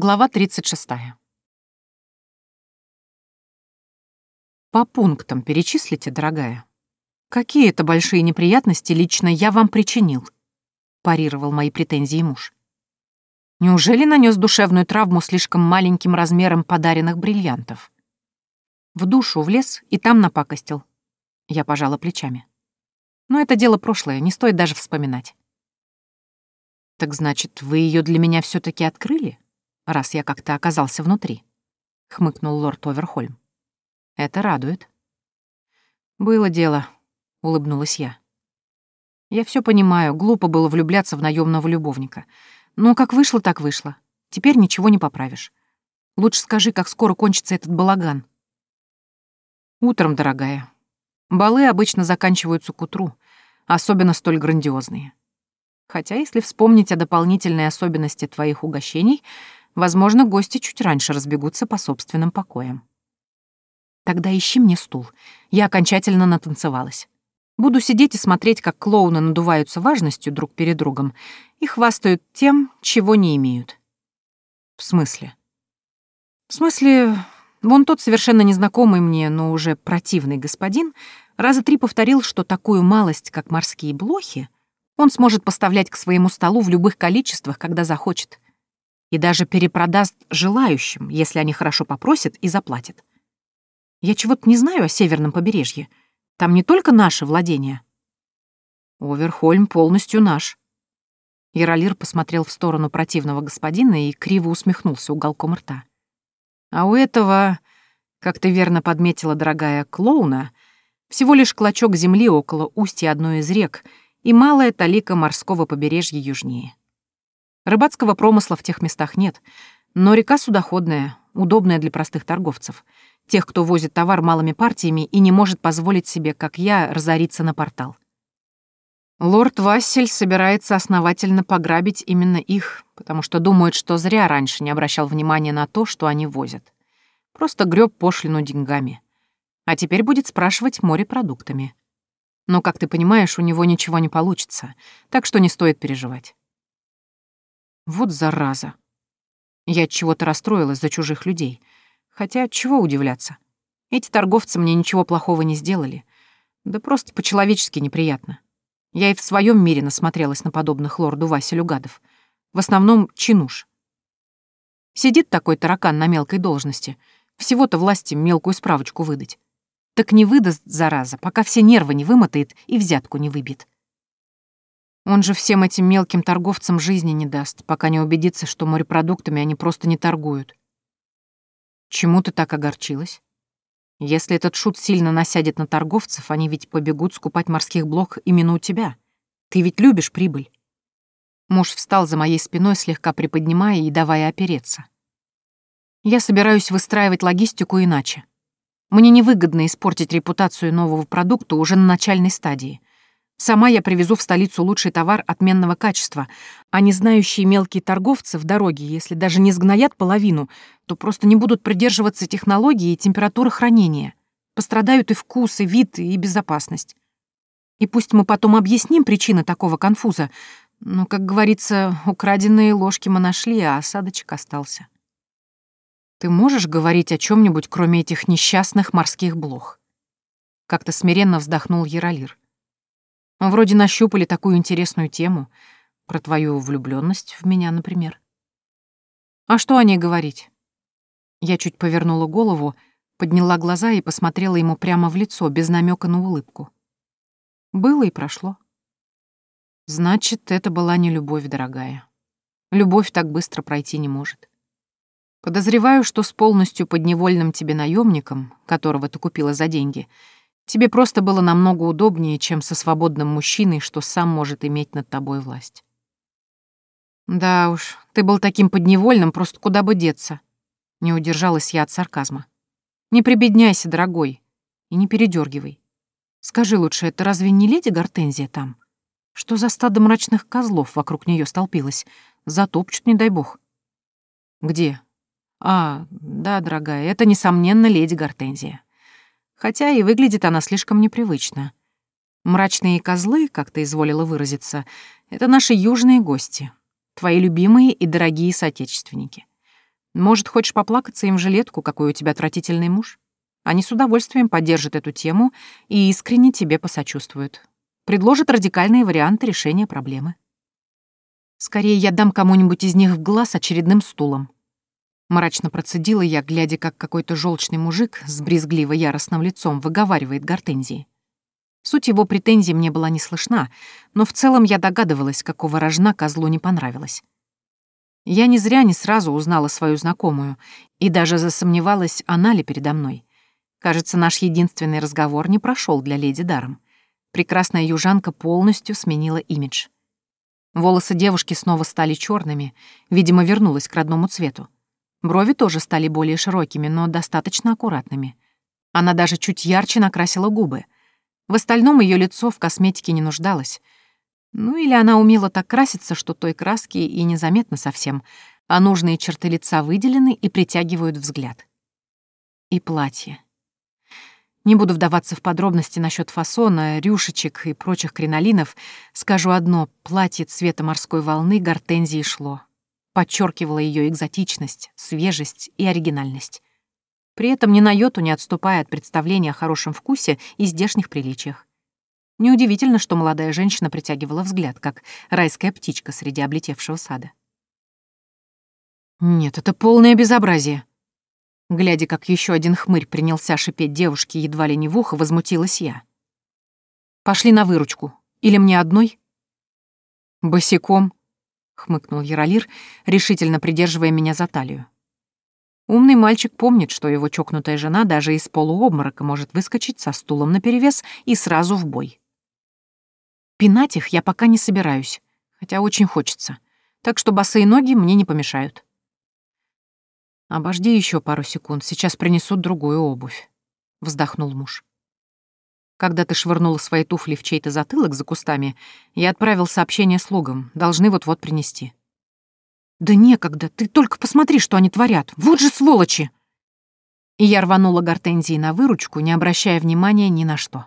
Глава 36. По пунктам перечислите, дорогая. Какие это большие неприятности лично я вам причинил? Парировал мои претензии муж. Неужели нанес душевную травму слишком маленьким размером подаренных бриллиантов? В душу влез и там напакостил. Я пожала плечами. Но это дело прошлое, не стоит даже вспоминать. Так значит, вы ее для меня все таки открыли? Раз я как-то оказался внутри», — хмыкнул лорд Оверхольм. «Это радует». «Было дело», — улыбнулась я. «Я все понимаю, глупо было влюбляться в наемного любовника. Но как вышло, так вышло. Теперь ничего не поправишь. Лучше скажи, как скоро кончится этот балаган». «Утром, дорогая. Балы обычно заканчиваются к утру, особенно столь грандиозные. Хотя, если вспомнить о дополнительной особенности твоих угощений, Возможно, гости чуть раньше разбегутся по собственным покоям. Тогда ищи мне стул. Я окончательно натанцевалась. Буду сидеть и смотреть, как клоуны надуваются важностью друг перед другом и хвастают тем, чего не имеют. В смысле? В смысле, вон тот совершенно незнакомый мне, но уже противный господин раза три повторил, что такую малость, как морские блохи, он сможет поставлять к своему столу в любых количествах, когда захочет и даже перепродаст желающим, если они хорошо попросят и заплатят. Я чего-то не знаю о северном побережье. Там не только наши владения. Оверхольм полностью наш. Яролир посмотрел в сторону противного господина и криво усмехнулся уголком рта. А у этого, как ты верно подметила, дорогая клоуна, всего лишь клочок земли около устья одной из рек и малая талика морского побережья южнее. Рыбацкого промысла в тех местах нет, но река судоходная, удобная для простых торговцев, тех, кто возит товар малыми партиями и не может позволить себе, как я, разориться на портал. Лорд Вассель собирается основательно пограбить именно их, потому что думает, что зря раньше не обращал внимания на то, что они возят. Просто греб пошлину деньгами. А теперь будет спрашивать морепродуктами. Но, как ты понимаешь, у него ничего не получится, так что не стоит переживать. Вот зараза. Я от чего-то расстроилась за чужих людей. Хотя чего удивляться? Эти торговцы мне ничего плохого не сделали. Да просто по-человечески неприятно. Я и в своем мире насмотрелась на подобных лорду Василю гадов. В основном чинуш. Сидит такой таракан на мелкой должности. Всего-то власти мелкую справочку выдать. Так не выдаст, зараза, пока все нервы не вымотает и взятку не выбит. Он же всем этим мелким торговцам жизни не даст, пока не убедится, что морепродуктами они просто не торгуют. Чему ты так огорчилась? Если этот шут сильно насядет на торговцев, они ведь побегут скупать морских блох именно у тебя. Ты ведь любишь прибыль. Муж встал за моей спиной, слегка приподнимая и давая опереться. Я собираюсь выстраивать логистику иначе. Мне невыгодно испортить репутацию нового продукта уже на начальной стадии. Сама я привезу в столицу лучший товар отменного качества, а не знающие мелкие торговцы в дороге, если даже не сгноят половину, то просто не будут придерживаться технологии и температуры хранения. Пострадают и вкус, и вид, и безопасность. И пусть мы потом объясним причины такого конфуза, но, как говорится, украденные ложки мы нашли, а осадочек остался. Ты можешь говорить о чем нибудь кроме этих несчастных морских блох? Как-то смиренно вздохнул Яролир. Вроде нащупали такую интересную тему. Про твою влюбленность в меня, например. А что о ней говорить? Я чуть повернула голову, подняла глаза и посмотрела ему прямо в лицо, без намека на улыбку. Было и прошло. Значит, это была не любовь, дорогая. Любовь так быстро пройти не может. Подозреваю, что с полностью подневольным тебе наемником, которого ты купила за деньги, — Тебе просто было намного удобнее, чем со свободным мужчиной, что сам может иметь над тобой власть. Да уж, ты был таким подневольным, просто куда бы деться. Не удержалась я от сарказма. Не прибедняйся, дорогой, и не передергивай. Скажи лучше, это разве не леди Гортензия там? Что за стадо мрачных козлов вокруг нее столпилось? Затопчут, не дай бог. Где? А, да, дорогая, это, несомненно, леди Гортензия хотя и выглядит она слишком непривычно. Мрачные козлы, как ты изволила выразиться, это наши южные гости, твои любимые и дорогие соотечественники. Может, хочешь поплакаться им в жилетку, какой у тебя отвратительный муж? Они с удовольствием поддержат эту тему и искренне тебе посочувствуют. Предложат радикальные варианты решения проблемы. Скорее я дам кому-нибудь из них в глаз очередным стулом. Мрачно процедила я, глядя, как какой-то желчный мужик с брезгливо-яростным лицом выговаривает гортензии. Суть его претензий мне была не слышна, но в целом я догадывалась, какого рожна козлу не понравилось. Я не зря не сразу узнала свою знакомую и даже засомневалась, она ли передо мной. Кажется, наш единственный разговор не прошел для леди даром. Прекрасная южанка полностью сменила имидж. Волосы девушки снова стали черными, видимо, вернулась к родному цвету. Брови тоже стали более широкими, но достаточно аккуратными. Она даже чуть ярче накрасила губы. В остальном ее лицо в косметике не нуждалось. Ну или она умела так краситься, что той краски и незаметно совсем, а нужные черты лица выделены и притягивают взгляд. И платье. Не буду вдаваться в подробности насчет фасона, рюшечек и прочих кринолинов. Скажу одно — платье цвета морской волны гортензии шло. Подчеркивало ее экзотичность, свежесть и оригинальность. При этом ни на йоту не отступая от представления о хорошем вкусе и здешних приличиях. Неудивительно, что молодая женщина притягивала взгляд, как райская птичка среди облетевшего сада. «Нет, это полное безобразие», Глядя, как еще один хмырь принялся шипеть девушке едва ли не в ухо, возмутилась я. «Пошли на выручку. Или мне одной?» «Босиком», — хмыкнул Яролир, решительно придерживая меня за талию. Умный мальчик помнит, что его чокнутая жена даже из полуобморока может выскочить со стулом наперевес и сразу в бой. Пинать их я пока не собираюсь, хотя очень хочется, так что босые ноги мне не помешают. «Обожди еще пару секунд, сейчас принесут другую обувь», — вздохнул муж. «Когда ты швырнула свои туфли в чей-то затылок за кустами, я отправил сообщение слугам, должны вот-вот принести». «Да некогда, ты только посмотри, что они творят, вот же сволочи!» И я рванула гортензии на выручку, не обращая внимания ни на что.